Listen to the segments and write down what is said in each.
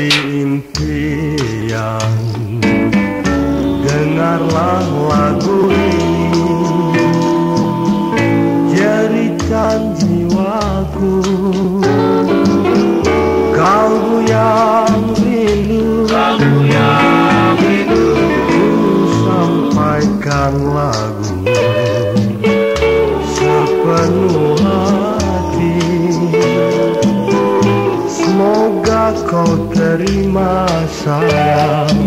mengakui impian Dengarlah lagu ini. Jerikan jiwaku Kau yang rindu. Kau yang rindu. Sampaikan lagu. Terima sayang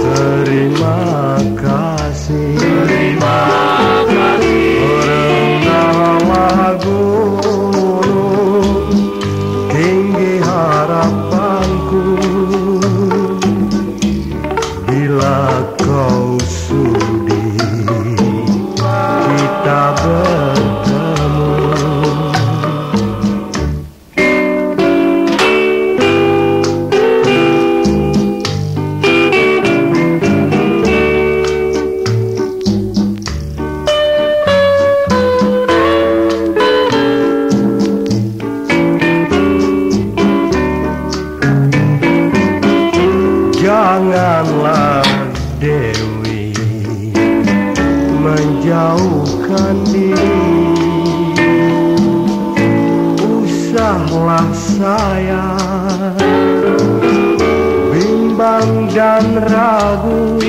Terima kasih Janganlah Dewi menjauhkan diri. Usahlah saya bimbang dan ragu.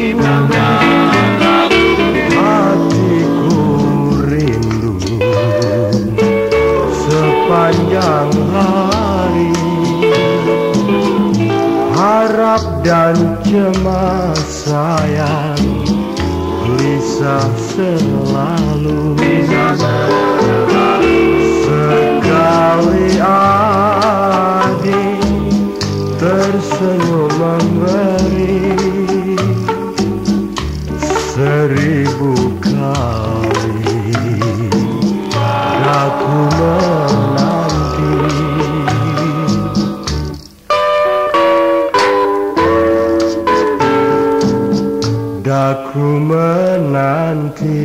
Hatiku rindu. Sepanjang hari Harap dan cemas sayang Gelisah selalu. Sekali adik Tersenyum memberi Daku menanti.